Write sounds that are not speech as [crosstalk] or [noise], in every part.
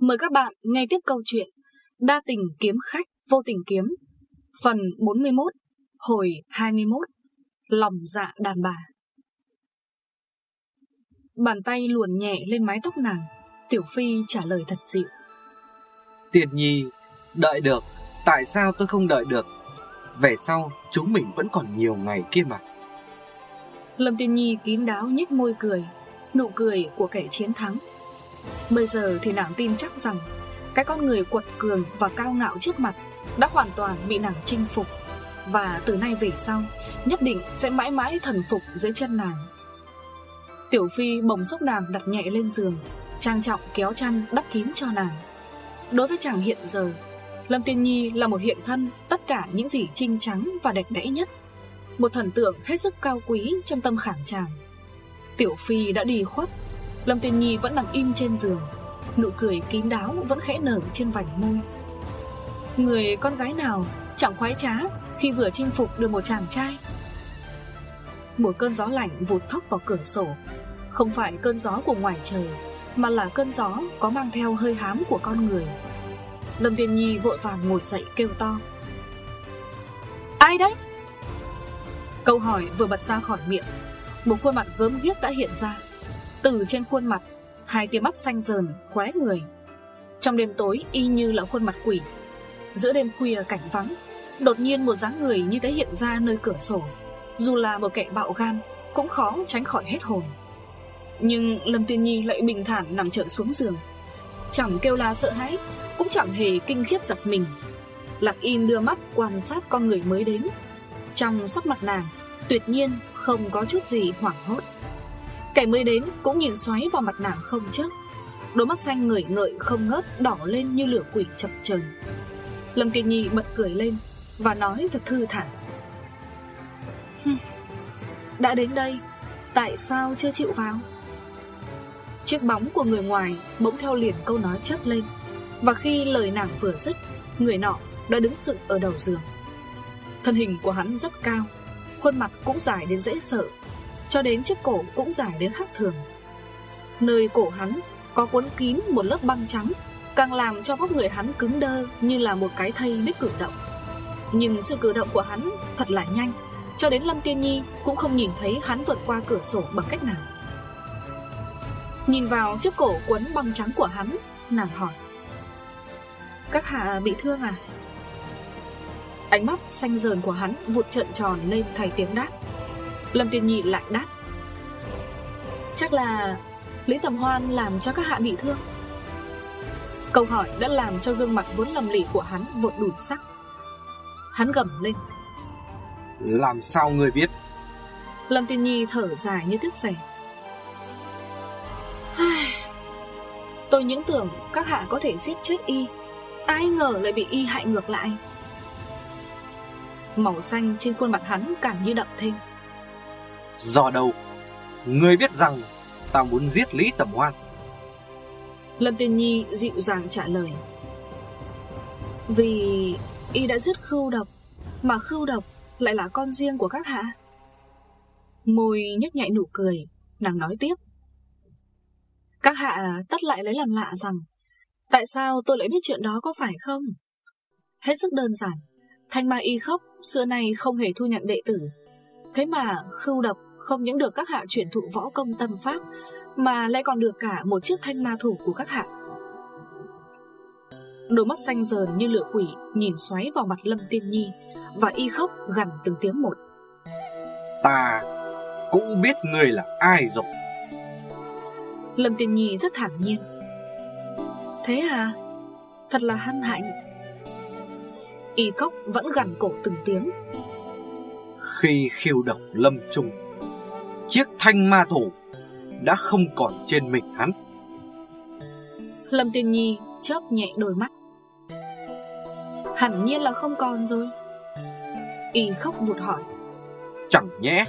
Mời các bạn nghe tiếp câu chuyện Đa tình kiếm khách vô tình kiếm. Phần 41 Hồi 21 Lòng dạ đàn bà. Bàn tay luồn nhẹ lên mái tóc nàng Tiểu Phi trả lời thật dịu. Tiền nhi Đợi được. Tại sao tôi không đợi được? Về sau chúng mình vẫn còn nhiều ngày kia mà. Lâm Tiên Nhi kín đáo nhếch môi cười Nụ cười của kẻ chiến thắng Bây giờ thì nàng tin chắc rằng Cái con người quật cường và cao ngạo trước mặt Đã hoàn toàn bị nàng chinh phục. Và từ nay về sau, Nhất định sẽ mãi mãi thần phục dưới chân nàng. Tiểu Phi bồng sốc nàng đặt nhẹ lên giường, Trang trọng kéo chăn đắp kín cho nàng. Đối với chàng hiện giờ, Lâm Tiên Nhi là một hiện thân Tất cả những gì trinh trắng và đẹp đẽ nhất, Một thần tượng hết sức cao quý Trong tâm khảm chàng. Tiểu Phi đã đi khuất Lâm Tiên Nhi vẫn nằm im trên giường. Nụ cười kín đáo vẫn khẽ nở trên vành môi. Người con gái nào? Chẳng khoái trá, Khi vừa chinh phục được một chàng trai. Một cơn gió lạnh vụt thốc vào cửa sổ. Không phải cơn gió của ngoài trời, Mà là cơn gió có mang theo hơi hám của con người. Lâm Tiên Nhi vội vàng ngồi dậy kêu to. Ai đấy? Câu hỏi vừa bật ra khỏi miệng. Một khuôn mặt gớm ghiếc đã hiện ra từ trên khuôn mặt, Hai tia mắt xanh dờn khóe người. Trong đêm tối, y như là khuôn mặt quỷ. Giữa đêm khuya cảnh vắng, Đột nhiên một dáng người như thế hiện ra nơi cửa sổ. Dù là một kẻ bạo gan, Cũng khó tránh khỏi hết hồn. Nhưng Lâm Tuyên Nhi lại bình thản nằm trở xuống giường. Chẳng kêu la sợ hãi, Cũng chẳng hề kinh khiếp giật mình. Lạc im đưa mắt quan sát con người mới đến. Trong sắc mặt nàng, Tuyệt nhiên không có chút gì hoảng hốt. Kẻ mới đến cũng nhìn xoáy vào mặt nàng không chớp. Đôi mắt xanh ngời ngợi không ngớt Đỏ lên như lửa quỷ chập chờn. Lâm Tiên Nhi bật cười lên Và nói thật thư thản. Đã đến đây, Tại sao chưa chịu vào? Chiếc bóng của người ngoài Bỗng theo liền câu nói chớp lên Và khi lời nàng vừa dứt, Người nọ đã đứng sự ở đầu giường. Thân hình của hắn rất cao, Khuôn mặt cũng dài đến dễ sợ cho đến chiếc cổ cũng dài đến khác thường. Nơi cổ hắn có cuốn kín một lớp băng trắng, Càng làm cho vóc người hắn cứng đơ như là một cái thây biết cử động. Nhưng sự cử động của hắn thật là nhanh, Cho đến Lâm Tiên Nhi cũng không nhìn thấy hắn vượt qua cửa sổ bằng cách nào. Nhìn vào chiếc cổ quấn băng trắng của hắn, Nàng hỏi, Các hạ bị thương à? Ánh mắt xanh dờn của hắn vụt trận tròn lên thay tiếng đáp. Lâm Tiên Nhi lại đáp. Chắc là Lý Tầm Hoan làm cho các hạ bị thương. Câu hỏi đã làm cho gương mặt vốn lầm lì của hắn vội đủ sắc. Hắn gầm lên. Làm sao người biết? Lâm Tiên Nhi thở dài như tiếc rẻ. Tôi những tưởng các hạ có thể giết chết y. Ai ngờ lại bị y hại ngược lại. Màu xanh trên khuôn mặt hắn càng như đậm thêm Do đâu? Ngươi biết rằng Tao muốn giết Lý Tầm Hoan. Lâm Tiên Nhi dịu dàng trả lời. Vì Y đã giết khưu độc, Mà khưu độc lại là con riêng của các hạ. Môi nhếch nhạy nụ cười, Nàng nói tiếp. Các hạ tất lại lấy làm lạ rằng, Tại sao tôi lại biết chuyện đó có phải không? Hết sức đơn giản, Thanh ma y khóc Xưa nay không hề thu nhận đệ tử. Thế mà khưu độc không những được các hạ chuyển thụ võ công tâm pháp Mà lại còn được cả một chiếc thanh ma thủ của các hạ. Đôi mắt xanh dờn như lửa quỷ Nhìn xoáy vào mặt Lâm Tiên Nhi Và y khóc gần từng tiếng một. Ta cũng biết người là ai rồi. Lâm Tiên Nhi rất thản nhiên. Thế à? Thật là hân hạnh. Y khóc vẫn gần cổ từng tiếng. Khi khiêu độc lâm trung chiếc thanh ma thủ đã không còn trên mình hắn. Lâm Tiên Nhi chớp nhẹ đôi mắt. Hẳn nhiên là không còn rồi. Y khóc vụt hỏi. Chẳng nhẽ,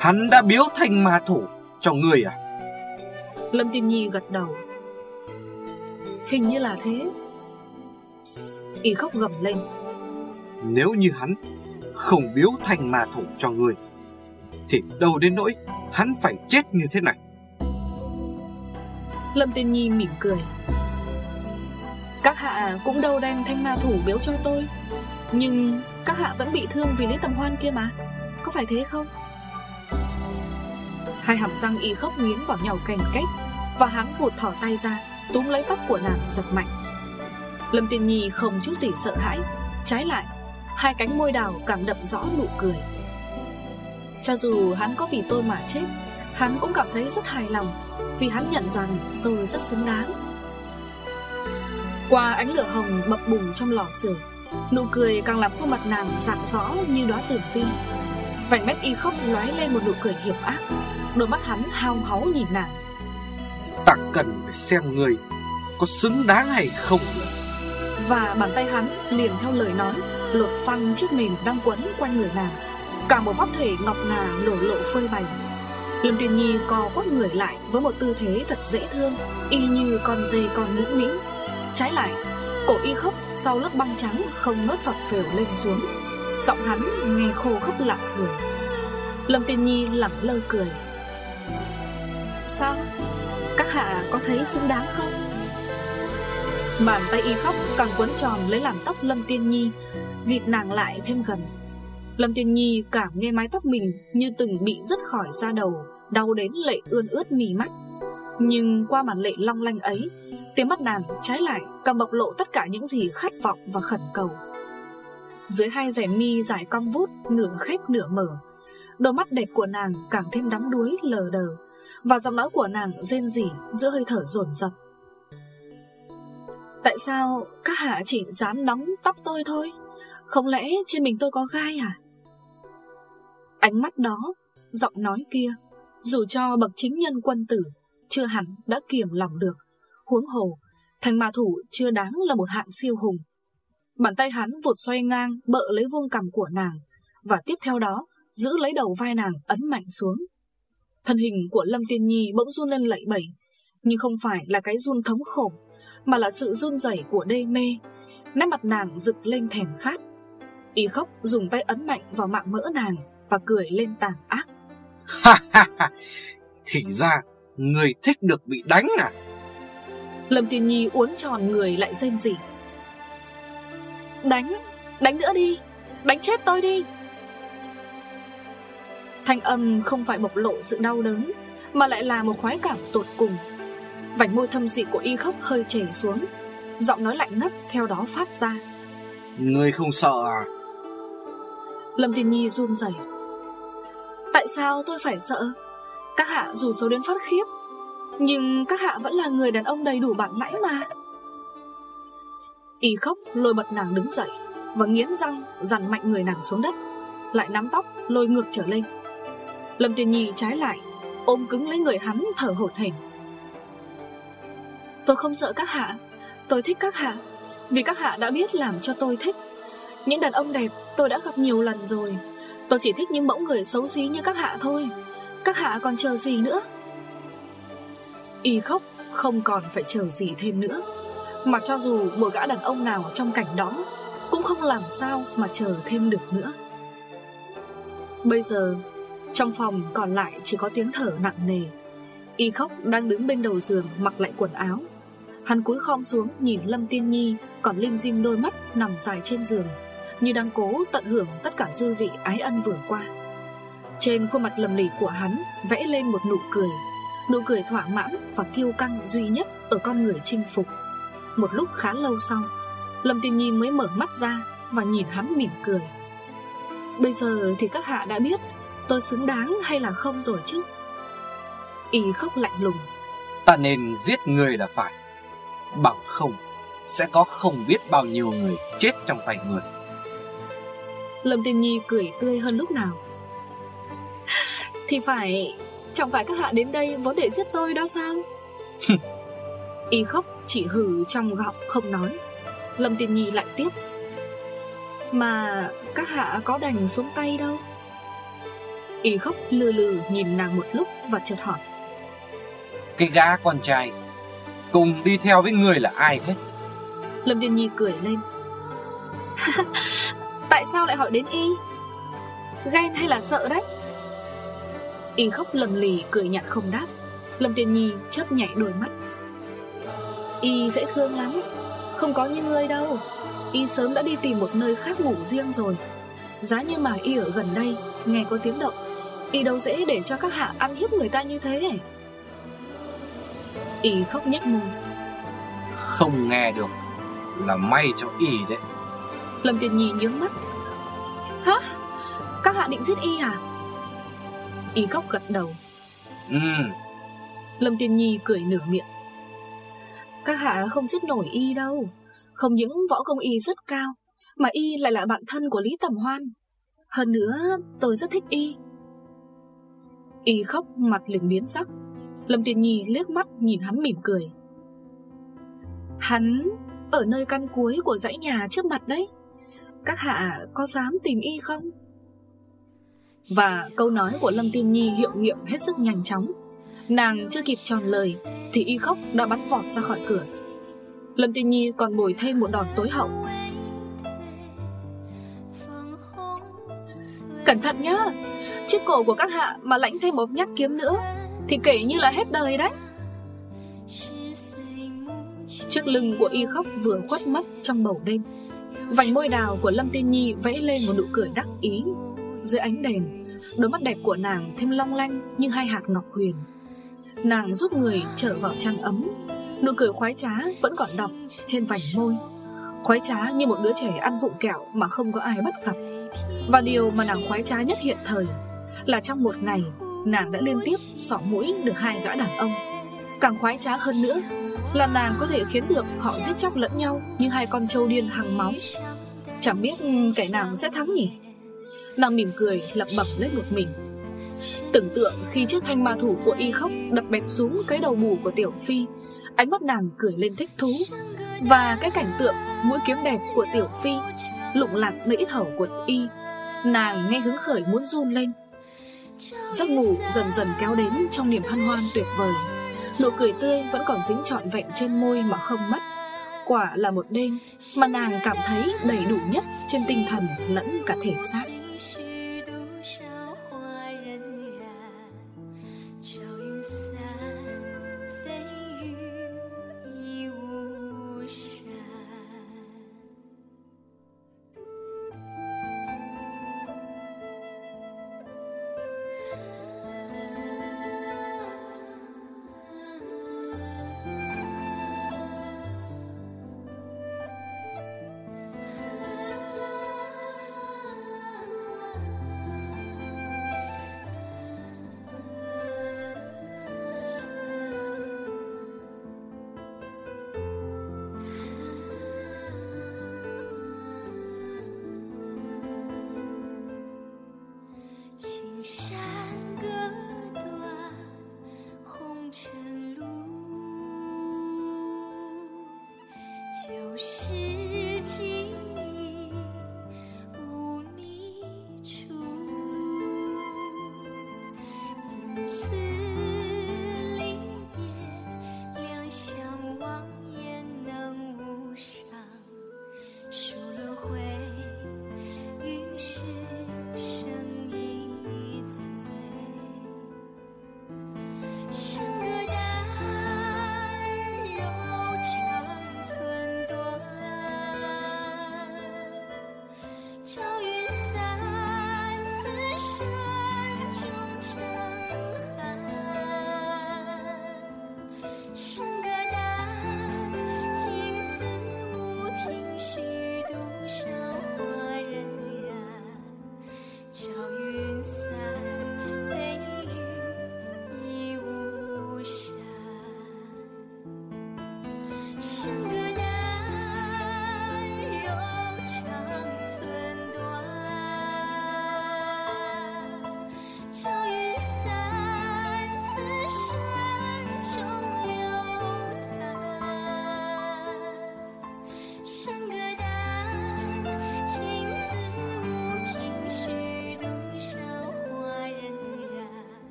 hắn đã biếu thanh ma thủ cho người à? Lâm Tiên Nhi gật đầu. Hình như là thế. Y khóc gầm lên. Nếu như hắn không biếu thanh ma thủ cho người thì đâu đến nỗi hắn phải chết như thế này. Lâm Tiên Nhi mỉm cười. Các hạ cũng đâu đem thanh ma thủ biếu cho tôi Nhưng các hạ vẫn bị thương vì Lý Tầm Hoan kia mà. Có phải thế không? Hai hàm răng y khóc nghiến vào nhau cành cách, Và hắn vụt thỏ tay ra Túm lấy tóc của nàng giật mạnh. Lâm Tiên Nhi không chút gì sợ hãi Trái lại Hai cánh môi đào cảm đậm rõ nụ cười. Cho dù hắn có vì tôi mà chết Hắn cũng cảm thấy rất hài lòng Vì hắn nhận rằng tôi rất xứng đáng. Qua ánh lửa hồng bập bùng trong lò sưởi Nụ cười càng làm khuôn mặt nàng rạng rõ như đóa tử vi. Vành mép y khóc lóe lên một nụ cười hiểm ác Đôi mắt hắn hao háu nhìn nàng. Ta cần phải xem người Có xứng đáng hay không. Và bàn tay hắn liền theo lời nói Lột phăng chiếc mềm đang quấn quanh người nàng Cả một vóc thể ngọc ngà nổ lộ phơi bày. Lâm Tiên Nhi co quắp người lại Với một tư thế thật dễ thương, Y như con dê con mũm mĩm Trái lại, Cổ y khóc sau lớp băng trắng Không ngớt phập phều lên xuống. Giọng hắn nghe khô khóc lạ thường. Lâm Tiên Nhi lẳng lơ cười. Sao? Các hạ có thấy xứng đáng không? Bàn tay y khóc càng quấn tròn lấy làm tóc Lâm Tiên Nhi, Vịt nàng lại thêm gần. Lâm Thiên Nhi cảm nghe mái tóc mình Như từng bị rứt khỏi da đầu, Đau đến lệ ươn ướt mì mắt. Nhưng qua màn lệ long lanh ấy, Tiếng mắt nàng trái lại, Càng bộc lộ tất cả những gì khát vọng và khẩn cầu. Dưới hai rẻ mi dài cong vút, Nửa khép nửa mở, Đôi mắt đẹp của nàng càng thêm đắm đuối, lờ đờ, Và giọng nói của nàng rên rỉ Giữa hơi thở dồn dập. Tại sao các hạ chỉ dám nóng tóc tôi thôi? Không lẽ trên mình tôi có gai à Ánh mắt đó, Giọng nói kia, Dù cho bậc chính nhân quân tử, Chưa hẳn đã kiềm lòng được. Huống hồ, Thành ma thủ chưa đáng là một hạng siêu hùng. Bàn tay hắn vụt xoay ngang, Bợ lấy vuông cằm của nàng, Và tiếp theo đó, Giữ lấy đầu vai nàng ấn mạnh xuống. Thân hình của Lâm Tiên Nhi bỗng run lên lẩy bẩy, Nhưng không phải là cái run thống khổ, Mà là sự run rẩy của đê mê. Nét mặt nàng rực lên thèm khát. Y khóc dùng tay ấn mạnh vào mạng mỡ nàng. Và cười lên tàn ác. Ha ha ha. Thì ra Người thích được bị đánh à? Lâm Tiên Nhi uốn tròn người lại rên rỉ. Đánh Đánh nữa đi Đánh chết tôi đi. Thanh âm không phải bộc lộ sự đau đớn Mà lại là một khoái cảm tột cùng. Vành môi thâm dị của y khóc hơi chảy xuống Giọng nói lạnh ngắt theo đó phát ra. Người không sợ à? Lâm Tiên Nhi run rẩy. Tại sao tôi phải sợ? Các hạ dù xấu đến phát khiếp, Nhưng các hạ vẫn là người đàn ông đầy đủ bản lãnh mà. Y khóc, lôi bật nàng đứng dậy Và nghiến răng dằn mạnh người nàng xuống đất, Lại nắm tóc, lôi ngược trở lên. Lâm Tiên Nhi trái lại, Ôm cứng lấy người hắn thở hổn hển. Tôi không sợ các hạ, Tôi thích các hạ, Vì các hạ đã biết làm cho tôi thích. Những đàn ông đẹp, tôi đã gặp nhiều lần rồi. Tôi chỉ thích những mẫu người xấu xí như các hạ thôi. Các hạ còn chờ gì nữa? Y khóc, không còn phải chờ gì thêm nữa. Mà cho dù một gã đàn ông nào trong cảnh đó, Cũng không làm sao mà chờ thêm được nữa. Bây giờ, Trong phòng còn lại chỉ có tiếng thở nặng nề. Y khóc đang đứng bên đầu giường mặc lại quần áo. Hắn cúi khom xuống nhìn Lâm Tiên Nhi, Còn lim dim đôi mắt nằm dài trên giường. Như đang cố tận hưởng tất cả dư vị ái ân vừa qua. Trên khuôn mặt lầm lì của hắn Vẽ lên một nụ cười Nụ cười thỏa mãn và kiêu căng duy nhất Ở con người chinh phục. Một lúc khá lâu sau, Lâm Tiên Nhi mới mở mắt ra Và nhìn hắn mỉm cười. Bây giờ thì các hạ đã biết Tôi xứng đáng hay là không rồi chứ? Y khóc lạnh lùng. Ta nên giết người là phải. Bằng không, Sẽ có không biết bao nhiêu người chết trong tay người Lâm Tiên Nhi cười tươi hơn lúc nào. Thì phải Chẳng phải các hạ đến đây vốn để giết tôi đó sao? [laughs] Y khóc chỉ hừ trong gọng không nói. Lâm Tiên Nhi lại tiếp. Mà các hạ có đành xuống tay đâu? Y khóc lừ lừ nhìn nàng một lúc và chợt hỏi. Cái gã con trai Cùng đi theo với người là ai thế? Lâm Tiên Nhi cười lên Tại sao lại hỏi đến Y? Ghen hay là sợ đấy? Y khóc lầm lì, cười nhạt không đáp. Lâm Tiên Nhi chớp nhảy đôi mắt. Y dễ thương lắm. Không có như ngươi đâu. Y sớm đã đi tìm một nơi khác ngủ riêng rồi. Giá như mà Y ở gần đây, Nghe có tiếng động, Y đâu dễ để cho các hạ ăn hiếp người ta như thế. Y khóc nhếch môi. Không nghe được Là may cho Y đấy. Lâm Tiền Nhi nhướng mắt. Hả? Các hạ định giết Y à? Y khóc gật đầu. Ừ. Lâm Tiên Nhi cười nửa miệng. Các hạ không giết nổi Y đâu. Không những võ công Y rất cao Mà Y lại là bạn thân của Lý Tầm Hoan. Hơn nữa tôi rất thích Y. Y khóc mặt lừng biến sắc. Lâm Tiên Nhi liếc mắt nhìn hắn mỉm cười. Hắn ở nơi căn cuối của dãy nhà trước mặt đấy các hạ có dám tìm Y không? Và câu nói của Lâm Tiên Nhi hiệu nghiệm hết sức nhanh chóng. Nàng chưa kịp tròn lời, Thì y khóc đã bắn vọt ra khỏi cửa. Lâm Tiên Nhi còn bồi thêm một đòn tối hậu. Cẩn thận nhá! Chiếc cổ của các hạ mà lãnh thêm một nhát kiếm nữa, Thì kể như là hết đời đấy. Chiếc lưng của y khóc vừa khuất mất trong bầu đêm Vành môi đào của Lâm Tiên Nhi vẽ lên một nụ cười đắc ý. Dưới ánh đèn, Đôi mắt đẹp của nàng thêm long lanh như hai hạt ngọc huyền. Nàng giúp người trở vào chăn ấm. Nụ cười khoái trá vẫn còn đọng trên vành môi. Khoái trá như một đứa trẻ ăn vụng kẹo mà không có ai bắt gặp. Và điều mà nàng khoái trá nhất hiện thời Là trong một ngày, nàng đã liên tiếp sỏ mũi được hai gã đàn ông. Càng khoái trá hơn nữa là nàng có thể khiến được họ giết chóc lẫn nhau Như hai con trâu điên hằng máu. Chẳng biết ừ, kẻ nào sẽ thắng nhỉ? Nàng mỉm cười, lẩm bẩm lên một mình. Tưởng tượng khi chiếc thanh ma thủ của y khóc Đập bẹp xuống cái đầu bù của Tiểu Phi, Ánh mắt nàng cười lên thích thú. Và cái cảnh tượng mũi kiếm đẹp của Tiểu Phi Lụng lạc nơi ít hầu của y, Nàng nghe hứng khởi muốn run lên. Giấc ngủ dần dần kéo đến trong niềm hân hoan tuyệt vời. Nụ cười tươi vẫn còn dính trọn vẹn trên môi mà không mất. Quả là một đêm mà nàng cảm thấy đầy đủ nhất trên tinh thần lẫn cả thể xác.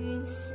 云。